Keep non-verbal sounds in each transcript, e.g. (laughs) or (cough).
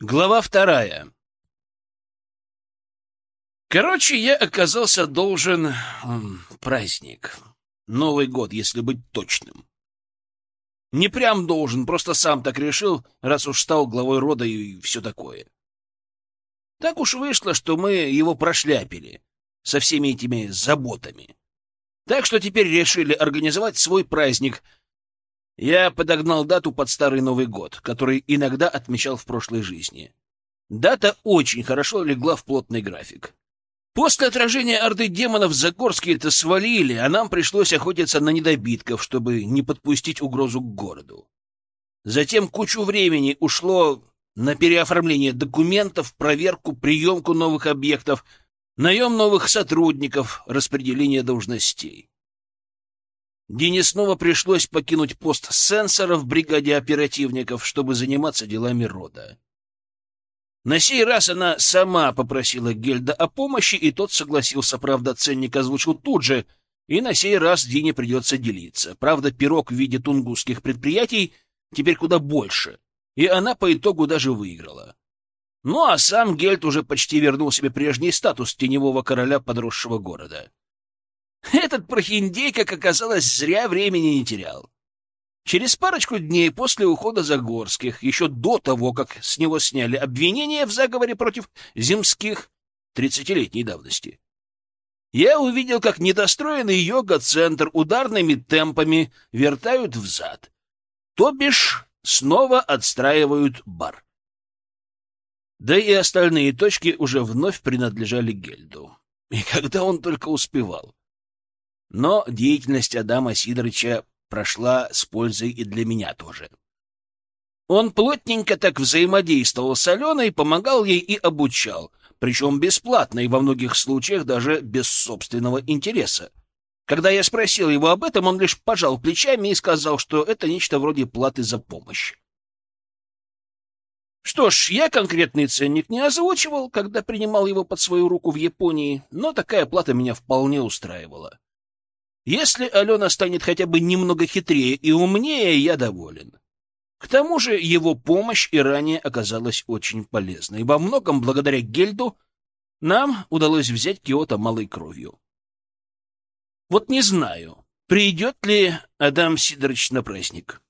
Глава вторая. Короче, я оказался должен праздник. Новый год, если быть точным. Не прям должен, просто сам так решил, раз уж стал главой рода и все такое. Так уж вышло, что мы его прошляпили со всеми этими заботами. Так что теперь решили организовать свой праздник — я подогнал дату под Старый Новый год, который иногда отмечал в прошлой жизни. Дата очень хорошо легла в плотный график. После отражения орды демонов Загорские-то свалили, а нам пришлось охотиться на недобитков, чтобы не подпустить угрозу к городу. Затем кучу времени ушло на переоформление документов, проверку, приемку новых объектов, наем новых сотрудников, распределение должностей. Дине снова пришлось покинуть пост сенсора в бригаде оперативников, чтобы заниматься делами рода. На сей раз она сама попросила Гельда о помощи, и тот согласился, правда, ценник озвучил тут же, и на сей раз Дине придется делиться. Правда, пирог в виде тунгусских предприятий теперь куда больше, и она по итогу даже выиграла. Ну а сам Гельд уже почти вернул себе прежний статус теневого короля подросшего города. Этот прохиндей, как оказалось, зря времени не терял. Через парочку дней после ухода Загорских, еще до того, как с него сняли обвинения в заговоре против земских тридцатилетней давности, я увидел, как недостроенный йога-центр ударными темпами вертают взад, то бишь снова отстраивают бар. Да и остальные точки уже вновь принадлежали Гельду. И когда он только успевал. Но деятельность Адама Сидорыча прошла с пользой и для меня тоже. Он плотненько так взаимодействовал с Аленой, помогал ей и обучал, причем бесплатно и во многих случаях даже без собственного интереса. Когда я спросил его об этом, он лишь пожал плечами и сказал, что это нечто вроде платы за помощь. Что ж, я конкретный ценник не озвучивал, когда принимал его под свою руку в Японии, но такая плата меня вполне устраивала. Если Алена станет хотя бы немного хитрее и умнее, я доволен. К тому же его помощь и ранее оказалась очень полезной. Во многом благодаря Гельду нам удалось взять Киото малой кровью. Вот не знаю, придет ли Адам Сидорович на праздник.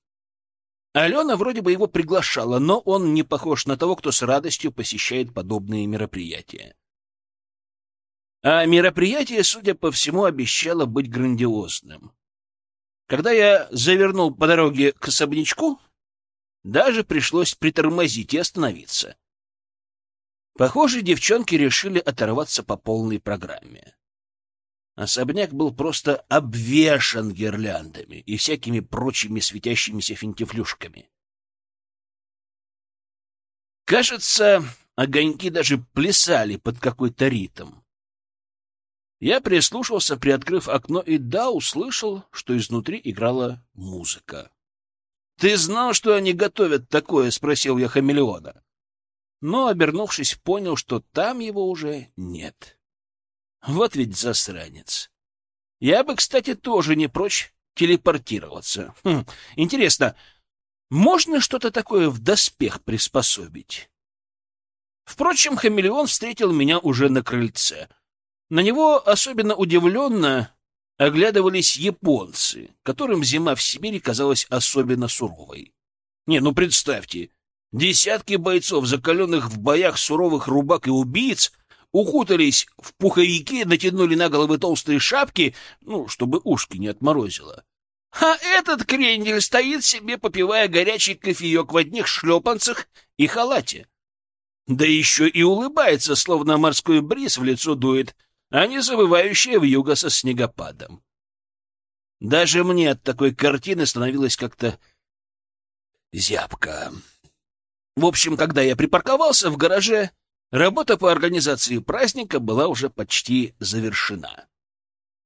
Алена вроде бы его приглашала, но он не похож на того, кто с радостью посещает подобные мероприятия. А мероприятие, судя по всему, обещало быть грандиозным. Когда я завернул по дороге к особнячку, даже пришлось притормозить и остановиться. Похоже, девчонки решили оторваться по полной программе. Особняк был просто обвешан гирляндами и всякими прочими светящимися финтифлюшками. Кажется, огоньки даже плясали под какой-то ритм. Я прислушался, приоткрыв окно, и да, услышал, что изнутри играла музыка. — Ты знал, что они готовят такое? — спросил я хамелеона. Но, обернувшись, понял, что там его уже нет. Вот ведь засранец. Я бы, кстати, тоже не прочь телепортироваться. Хм, интересно, можно что-то такое в доспех приспособить? Впрочем, хамелеон встретил меня уже на крыльце — на него особенно удивленно оглядывались японцы, которым зима в Сибири казалась особенно суровой. Не, ну представьте, десятки бойцов, закаленных в боях суровых рубак и убийц, укутались в пуховики, натянули на головы толстые шапки, ну, чтобы ушки не отморозило. А этот крендель стоит себе, попивая горячий кофеек в одних шлепанцах и халате. Да еще и улыбается, словно морской бриз в лицо дует — а не завывающая вьюга со снегопадом. Даже мне от такой картины становилось как-то зябко. В общем, когда я припарковался в гараже, работа по организации праздника была уже почти завершена.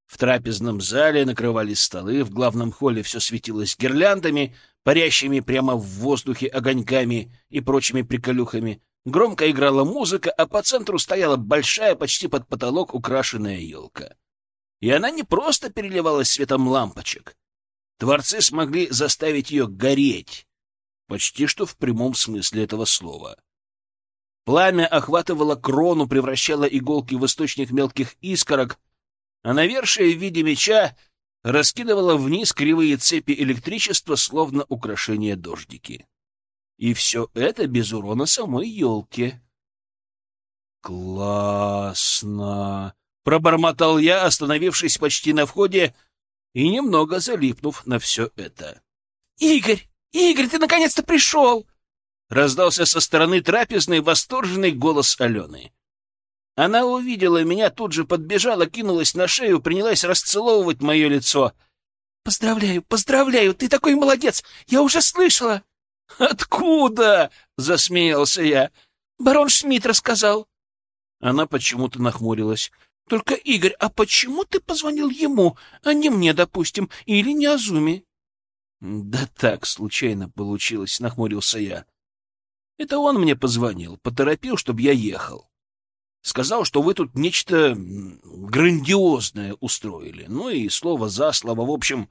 В трапезном зале накрывались столы, в главном холле все светилось гирляндами, парящими прямо в воздухе огоньками и прочими приколюхами. Громко играла музыка, а по центру стояла большая, почти под потолок украшенная елка. И она не просто переливалась светом лампочек. Творцы смогли заставить ее гореть, почти что в прямом смысле этого слова. Пламя охватывало крону, превращало иголки в источник мелких искорок, а навершие в виде меча раскидывало вниз кривые цепи электричества, словно украшение дождики. И все это без урона самой елки. «Классно!» — пробормотал я, остановившись почти на входе и немного залипнув на все это. «Игорь! Игорь, ты наконец-то пришел!» — раздался со стороны трапезной восторженный голос Алены. Она увидела меня, тут же подбежала, кинулась на шею, принялась расцеловывать мое лицо. «Поздравляю, поздравляю, ты такой молодец! Я уже слышала!» «Откуда?» — засмеялся я. «Барон Шмидт рассказал». Она почему-то нахмурилась. «Только, Игорь, а почему ты позвонил ему, а не мне, допустим, или не Азуми?» «Да так, случайно получилось», — нахмурился я. «Это он мне позвонил, поторопил, чтобы я ехал. Сказал, что вы тут нечто грандиозное устроили. Ну и слово за слово, в общем,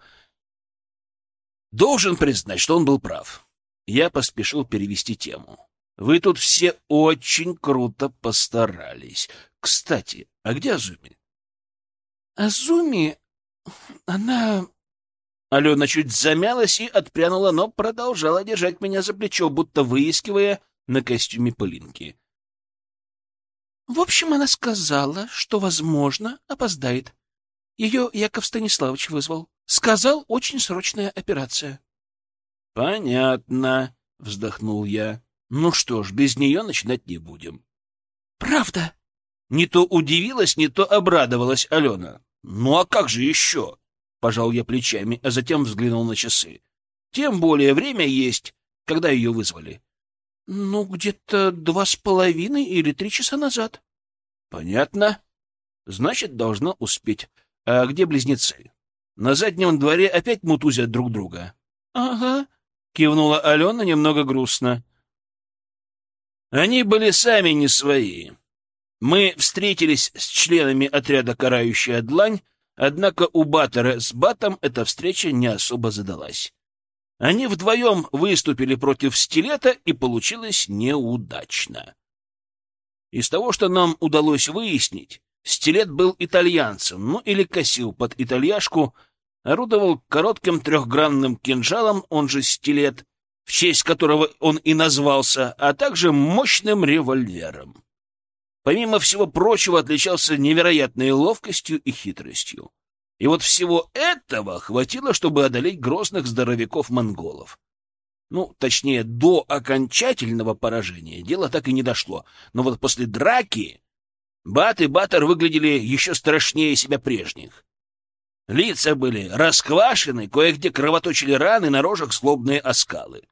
должен признать, что он был прав. Я поспешил перевести тему. Вы тут все очень круто постарались. Кстати, а где Азуми? Азуми... Она... Алена чуть замялась и отпрянула, но продолжала держать меня за плечо, будто выискивая на костюме пылинки. В общем, она сказала, что, возможно, опоздает. Ее Яков Станиславович вызвал. Сказал, очень срочная операция. — Понятно, — вздохнул я. — Ну что ж, без нее начинать не будем. — Правда? Не то удивилась, не то обрадовалась Алена. — Ну а как же еще? Пожал я плечами, а затем взглянул на часы. Тем более время есть, когда ее вызвали. — Ну, где-то два с половиной или три часа назад. — Понятно. Значит, должна успеть. А где близнецы? На заднем дворе опять мутузят друг друга. — Ага, — кивнула Алена немного грустно. Они были сами не свои. Мы встретились с членами отряда «Карающая длань», Однако у Баттера с Батом эта встреча не особо задалась. Они вдвоем выступили против стилета, и получилось неудачно. Из того, что нам удалось выяснить, стилет был итальянцем, ну или косил под итальяшку, орудовал коротким трехгранным кинжалом, он же стилет, в честь которого он и назвался, а также мощным револьвером помимо всего прочего, отличался невероятной ловкостью и хитростью. И вот всего этого хватило, чтобы одолеть грозных здоровяков-монголов. Ну, точнее, до окончательного поражения дело так и не дошло. Но вот после драки Бат и Батор выглядели еще страшнее себя прежних. Лица были расквашены, кое-где кровоточили раны, на рожах злобные оскалы.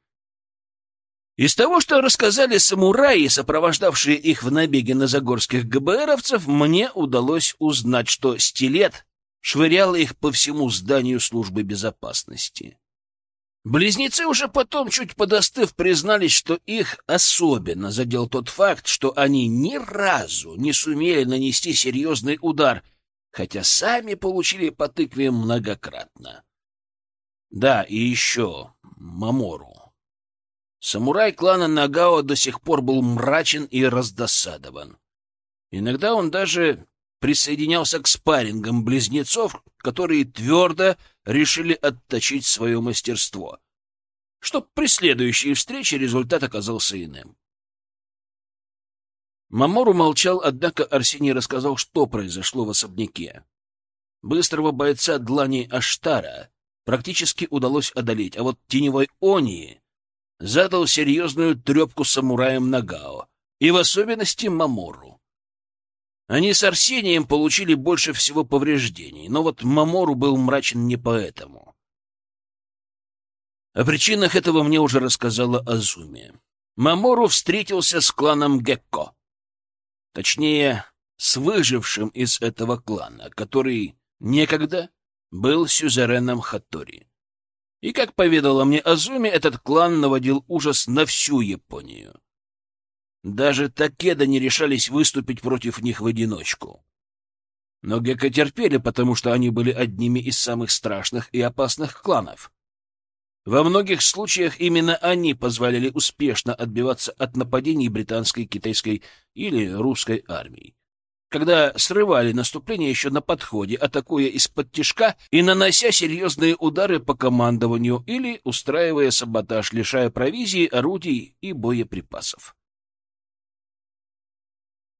Из того, что рассказали самураи, сопровождавшие их в набеге на загорских ГБРовцев, мне удалось узнать, что стилет швырял их по всему зданию службы безопасности. Близнецы уже потом, чуть подостыв, признались, что их особенно задел тот факт, что они ни разу не сумели нанести серьезный удар, хотя сами получили по тыкве многократно. Да, и еще Мамору. Самурай клана Нагао до сих пор был мрачен и раздосадован. Иногда он даже присоединялся к спаррингам близнецов, которые твердо решили отточить свое мастерство, чтоб при следующей встрече результат оказался иным. Мамору молчал, однако Арсений рассказал, что произошло в особняке. Быстрого бойца Длани Аштара практически удалось одолеть, а вот теневой Онии задал серьезную трепку самураям Нагао, и в особенности Мамору. Они с Арсением получили больше всего повреждений, но вот Мамору был мрачен не поэтому. О причинах этого мне уже рассказала Азуми. Мамору встретился с кланом Гекко. Точнее, с выжившим из этого клана, который некогда был сюзереном Хаттори. И, как поведала мне Азуми, этот клан наводил ужас на всю Японию. Даже Такеда не решались выступить против них в одиночку. Но Гекко терпели, потому что они были одними из самых страшных и опасных кланов. Во многих случаях именно они позволяли успешно отбиваться от нападений британской, китайской или русской армии. Когда срывали наступление еще на подходе, атакуя из-под тишка и нанося серьезные удары по командованию или устраивая саботаж, лишая провизии, орудий и боеприпасов.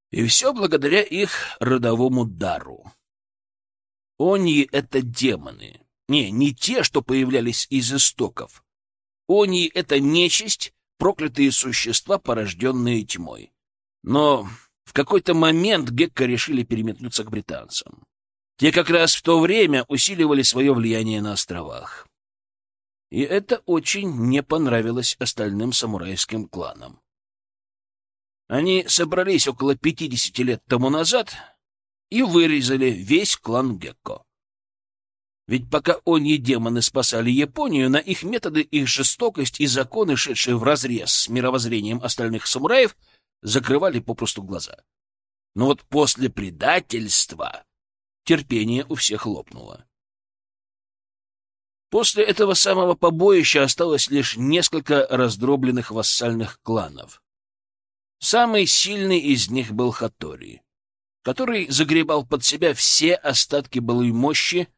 И все благодаря их родовому дару. Они — это демоны, не, не те, что появлялись из истоков. Они — это нечисть, проклятые существа, порожденные тьмой. Но в какой-то момент Гекка решили переметнуться к британцам. Те как раз в то время усиливали свое влияние на островах. И это очень не понравилось остальным самурайским кланам. Они собрались около 50 лет тому назад и вырезали весь клан Гекко. Ведь пока они демоны спасали Японию, на их методы, их жестокость и законы, шедшие вразрез с мировоззрением остальных самураев, закрывали попросту глаза. Но вот после предательства терпение у всех лопнуло. После этого самого побоища осталось лишь несколько раздробленных вассальных кланов. Самый сильный из них был Хатори, который загребал под себя все остатки былой мощи,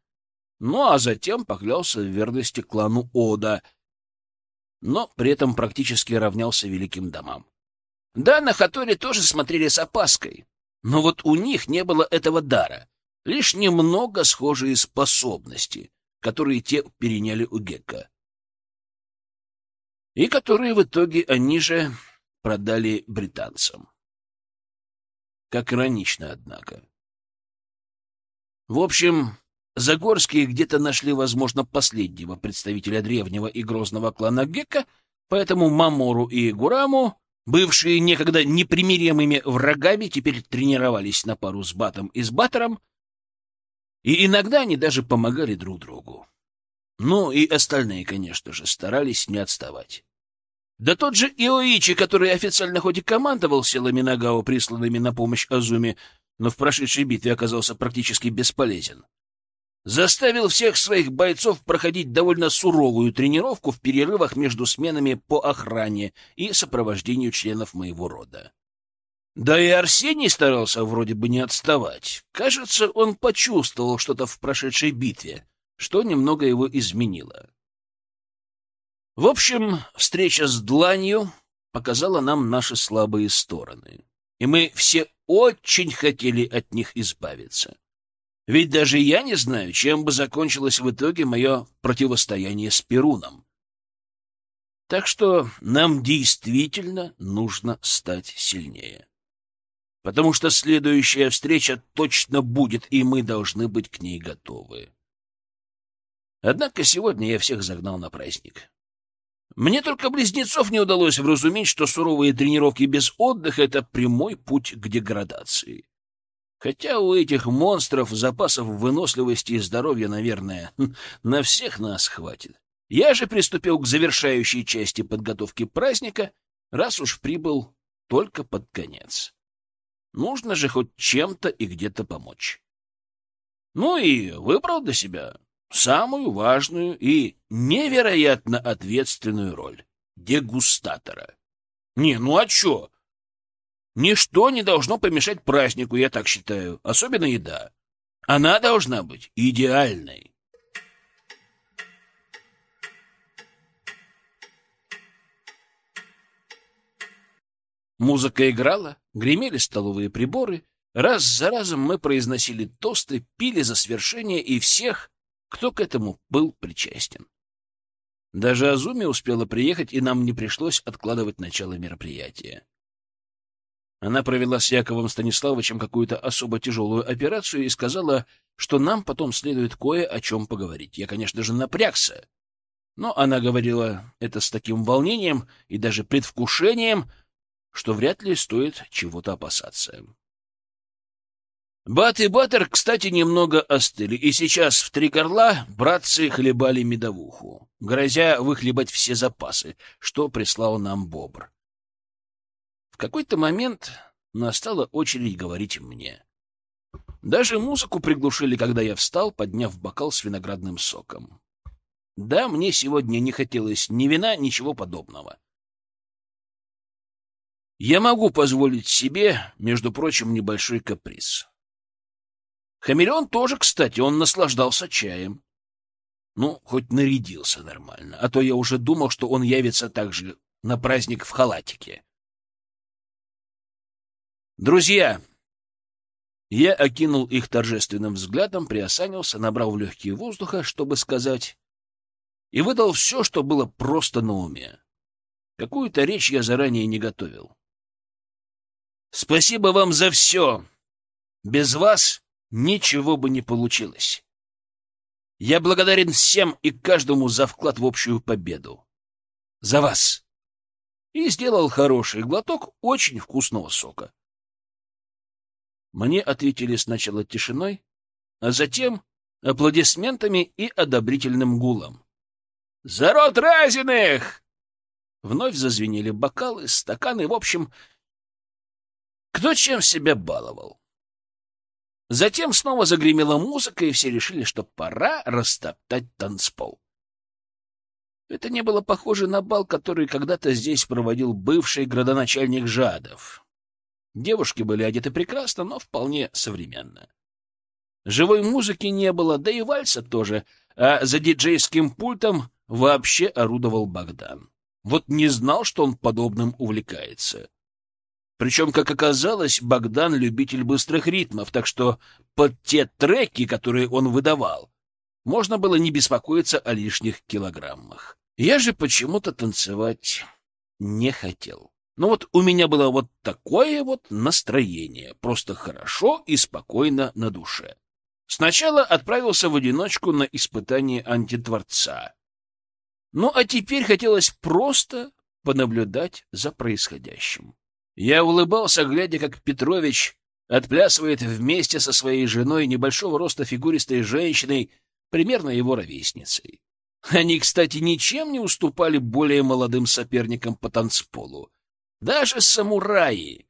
ну а затем поклялся в верности клану Ода, но при этом практически равнялся великим домам. Да, на Хаторе тоже смотрели с опаской, но вот у них не было этого дара, лишь немного схожие способности, которые те переняли у Гекка. И которые в итоге они же продали британцам. Как иронично, однако. В общем, Загорские где-то нашли, возможно, последнего представителя древнего и грозного клана Гекка, поэтому Мамору и Гураму, бывшие некогда непримиримыми врагами, теперь тренировались на пару с Батом и с Баттером, и иногда они даже помогали друг другу. Ну и остальные, конечно же, старались не отставать. Да тот же Иоичи, который официально хоть и командовал силами Нагао, присланными на помощь Азуме, но в прошедшей битве оказался практически бесполезен заставил всех своих бойцов проходить довольно суровую тренировку в перерывах между сменами по охране и сопровождению членов моего рода. Да и Арсений старался вроде бы не отставать. Кажется, он почувствовал что-то в прошедшей битве, что немного его изменило. В общем, встреча с Дланью показала нам наши слабые стороны, и мы все очень хотели от них избавиться. Ведь даже я не знаю, чем бы закончилось в итоге мое противостояние с Перуном. Так что нам действительно нужно стать сильнее. Потому что следующая встреча точно будет, и мы должны быть к ней готовы. Однако сегодня я всех загнал на праздник. Мне только близнецов не удалось вразуметь, что суровые тренировки без отдыха — это прямой путь к деградации. Хотя у этих монстров запасов выносливости и здоровья, наверное, (laughs) на всех нас хватит. Я же приступил к завершающей части подготовки праздника, раз уж прибыл только под конец. Нужно же хоть чем-то и где-то помочь. Ну и выбрал для себя самую важную и невероятно ответственную роль — дегустатора. Не, ну а чё? Ничто не должно помешать празднику, я так считаю, особенно еда. Она должна быть идеальной. Музыка играла, гремели столовые приборы. Раз за разом мы произносили тосты, пили за свершение и всех, кто к этому был причастен. Даже Азуми успела приехать, и нам не пришлось откладывать начало мероприятия. Она провела с Яковом Станиславовичем какую-то особо тяжелую операцию и сказала, что нам потом следует кое о чем поговорить. Я, конечно же, напрягся. Но она говорила это с таким волнением и даже предвкушением, что вряд ли стоит чего-то опасаться. Бат и Баттер, кстати, немного остыли, и сейчас в три горла братцы хлебали медовуху, грозя выхлебать все запасы, что прислал нам бобр. В какой-то момент настала очередь говорить мне. Даже музыку приглушили, когда я встал, подняв бокал с виноградным соком. Да, мне сегодня не хотелось ни вина, ничего подобного. Я могу позволить себе, между прочим, небольшой каприз. Хамелеон тоже, кстати, он наслаждался чаем. Ну, хоть нарядился нормально, а то я уже думал, что он явится также на праздник в халатике. Друзья, я окинул их торжественным взглядом, приосанился, набрал в легкие воздуха, чтобы сказать, и выдал все, что было просто на уме. Какую-то речь я заранее не готовил. Спасибо вам за все. Без вас ничего бы не получилось. Я благодарен всем и каждому за вклад в общую победу. За вас. И сделал хороший глоток очень вкусного сока. Мне ответили сначала тишиной, а затем аплодисментами и одобрительным гулом. «За рот Разиных!» Вновь зазвенели бокалы, стаканы, в общем, кто чем себя баловал. Затем снова загремела музыка, и все решили, что пора растоптать танцпол. Это не было похоже на бал, который когда-то здесь проводил бывший градоначальник Жадов. Девушки были одеты прекрасно, но вполне современно. Живой музыки не было, да и вальса тоже, а за диджейским пультом вообще орудовал Богдан. Вот не знал, что он подобным увлекается. Причем, как оказалось, Богдан — любитель быстрых ритмов, так что под те треки, которые он выдавал, можно было не беспокоиться о лишних килограммах. Я же почему-то танцевать не хотел. Но вот у меня было вот такое вот настроение, просто хорошо и спокойно на душе. Сначала отправился в одиночку на испытание антитворца. Ну а теперь хотелось просто понаблюдать за происходящим. Я улыбался, глядя, как Петрович отплясывает вместе со своей женой небольшого роста фигуристой женщиной, примерно его ровесницей. Они, кстати, ничем не уступали более молодым соперникам по танцполу. Даже самураи,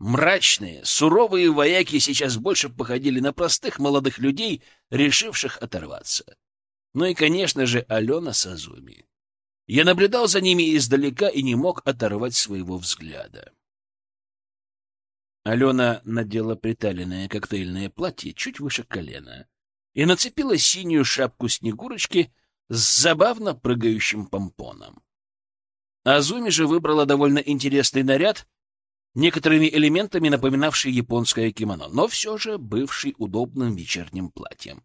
мрачные, суровые вояки сейчас больше походили на простых молодых людей, решивших оторваться. Ну и, конечно же, Алена Сазуми. Я наблюдал за ними издалека и не мог оторвать своего взгляда. Алена надела приталенное коктейльное платье чуть выше колена и нацепила синюю шапку Снегурочки с забавно прыгающим помпоном. Азуми же выбрала довольно интересный наряд, некоторыми элементами напоминавший японское кимоно, но все же бывший удобным вечерним платьем.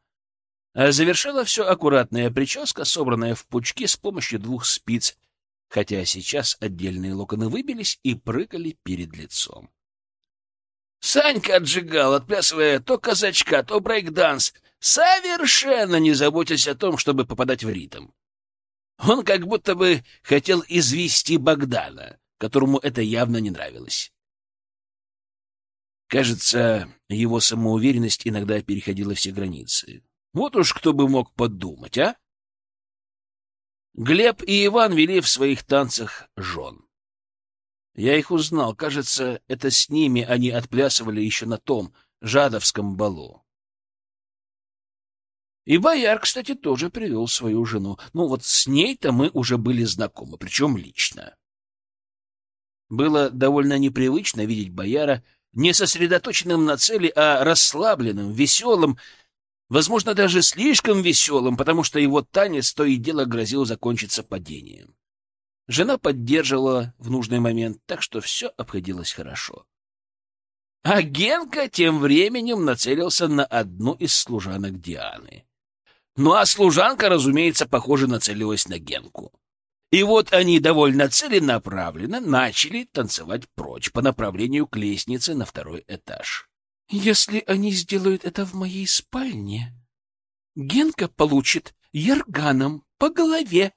А завершила все аккуратная прическа, собранная в пучки с помощью двух спиц, хотя сейчас отдельные локоны выбились и прыгали перед лицом. Санька отжигал, отплясывая то казачка, то брейкданс, совершенно не заботясь о том, чтобы попадать в ритм. Он как будто бы хотел извести Богдана, которому это явно не нравилось. Кажется, его самоуверенность иногда переходила все границы. Вот уж кто бы мог подумать, а? Глеб и Иван вели в своих танцах жен. Я их узнал. Кажется, это с ними они отплясывали еще на том Жадовском балу. И бояр, кстати, тоже привел свою жену. Ну вот с ней-то мы уже были знакомы, причем лично. Было довольно непривычно видеть бояра не сосредоточенным на цели, а расслабленным, веселым, возможно, даже слишком веселым, потому что его танец то и дело грозил закончиться падением. Жена поддерживала в нужный момент, так что все обходилось хорошо. А Генка тем временем нацелился на одну из служанок Дианы. Ну а служанка, разумеется, похоже, нацелилась на Генку. И вот они довольно целенаправленно начали танцевать прочь по направлению к лестнице на второй этаж. «Если они сделают это в моей спальне, Генка получит ярганом по голове».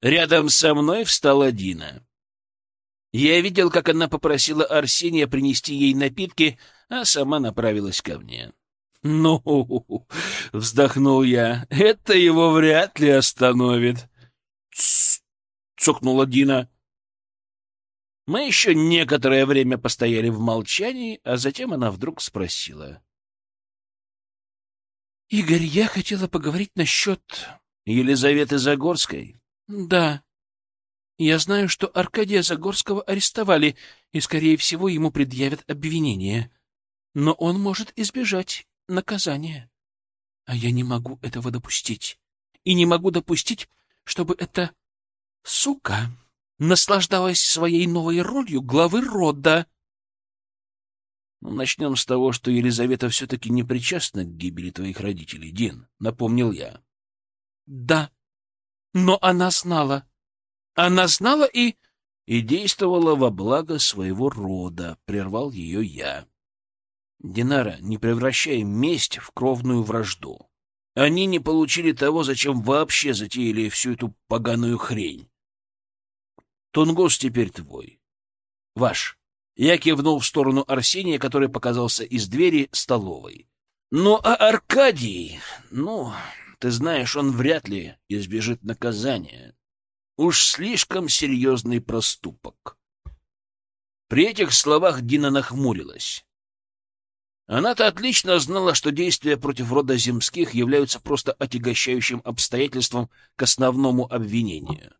Рядом со мной встала Дина. Я видел, как она попросила Арсения принести ей напитки, а сама направилась ко мне. «Ну, — вздохнул я, — это его вряд ли остановит. «Тссс!» — цокнула Дина. Мы еще некоторое время постояли в молчании, а затем она вдруг спросила. — Игорь, я хотела поговорить насчет... Елизаветы Загорской? Да. Я знаю, что Аркадия Загорского арестовали, и, скорее всего, ему предъявят обвинение. Но он может избежать наказания. А я не могу этого допустить. И не могу допустить, чтобы эта сука наслаждалась своей новой ролью главы рода. Ну, начнем с того, что Елизавета все-таки не причастна к гибели твоих родителей, Дин, — напомнил я. — Да, но она знала. Она знала и... — И действовала во благо своего рода, — прервал ее я. Динара, не превращай месть в кровную вражду. Они не получили того, зачем вообще затеяли всю эту поганую хрень. Тунгус теперь твой. Ваш. Я кивнул в сторону Арсения, который показался из двери столовой. Ну, а Аркадий... Ну, ты знаешь, он вряд ли избежит наказания. Уж слишком серьезный проступок. При этих словах Дина нахмурилась. Она-то отлично знала, что действия против рода земских являются просто отягощающим обстоятельством к основному обвинению.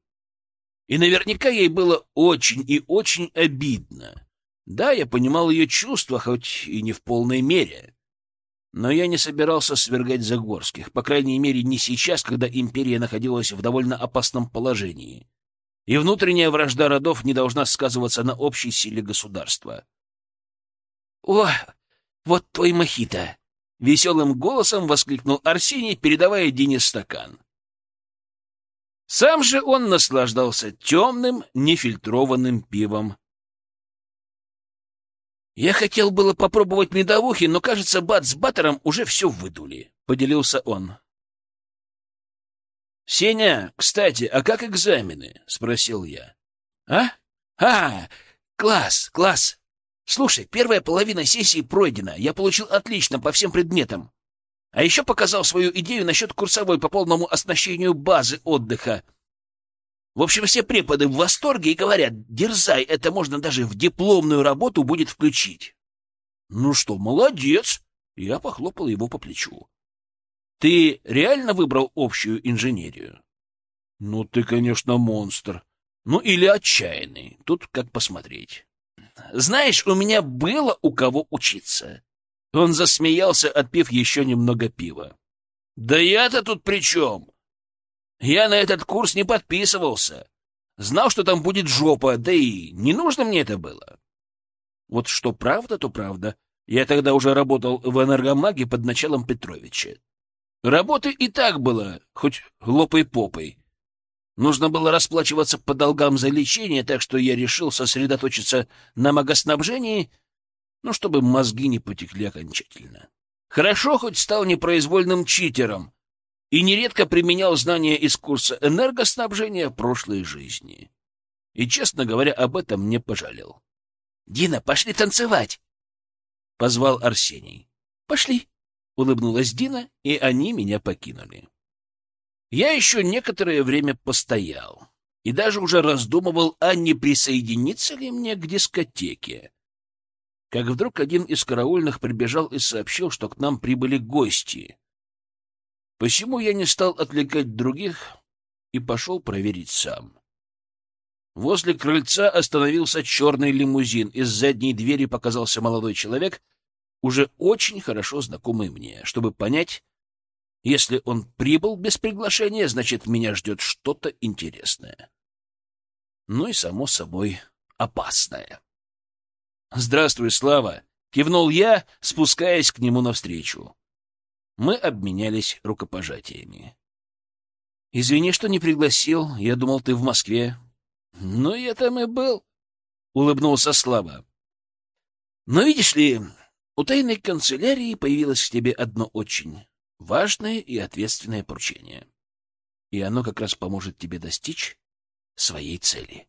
И наверняка ей было очень и очень обидно, да, я понимал ее чувства, хоть и не в полной мере. Но я не собирался свергать Загорских, по крайней мере, не сейчас, когда империя находилась в довольно опасном положении. И внутренняя вражда родов не должна сказываться на общей силе государства. — О, вот твой мохито! — веселым голосом воскликнул Арсений, передавая Дине стакан. Сам же он наслаждался темным, нефильтрованным пивом, «Я хотел было попробовать медовухи, но, кажется, Бат с Баттером уже все выдули», — поделился он. «Сеня, кстати, а как экзамены?» — спросил я. «А? А, класс, класс. Слушай, первая половина сессии пройдена. Я получил отлично по всем предметам. А еще показал свою идею насчет курсовой по полному оснащению базы отдыха. В общем, все преподы в восторге и говорят, дерзай, это можно даже в дипломную работу будет включить. Ну что, молодец. Я похлопал его по плечу. Ты реально выбрал общую инженерию? Ну, ты, конечно, монстр. Ну, или отчаянный. Тут как посмотреть. Знаешь, у меня было у кого учиться. Он засмеялся, отпив еще немного пива. Да я-то тут при чем? Я на этот курс не подписывался. Знал, что там будет жопа, да и не нужно мне это было. Вот что правда, то правда. Я тогда уже работал в энергомаге под началом Петровича. Работы и так было, хоть лопой-попой. Нужно было расплачиваться по долгам за лечение, так что я решил сосредоточиться на магоснабжении, ну, чтобы мозги не потекли окончательно. Хорошо, хоть стал непроизвольным читером, и нередко применял знания из курса энергоснабжения прошлой жизни. И, честно говоря, об этом не пожалел. — Дина, пошли танцевать! — позвал Арсений. — Пошли! — улыбнулась Дина, и они меня покинули. Я еще некоторое время постоял и даже уже раздумывал, а не присоединиться ли мне к дискотеке. Как вдруг один из караульных прибежал и сообщил, что к нам прибыли гости — Почему я не стал отвлекать других и пошел проверить сам? Возле крыльца остановился черный лимузин. Из задней двери показался молодой человек, уже очень хорошо знакомый мне, чтобы понять, если он прибыл без приглашения, значит, меня ждет что-то интересное. Ну и, само собой, опасное. «Здравствуй, Слава!» — кивнул я, спускаясь к нему навстречу. Мы обменялись рукопожатиями. — Извини, что не пригласил. Я думал, ты в Москве. — Ну, я там и был, — улыбнулся слабо. — Но видишь ли, у тайной канцелярии появилось к тебе одно очень важное и ответственное поручение. И оно как раз поможет тебе достичь своей цели.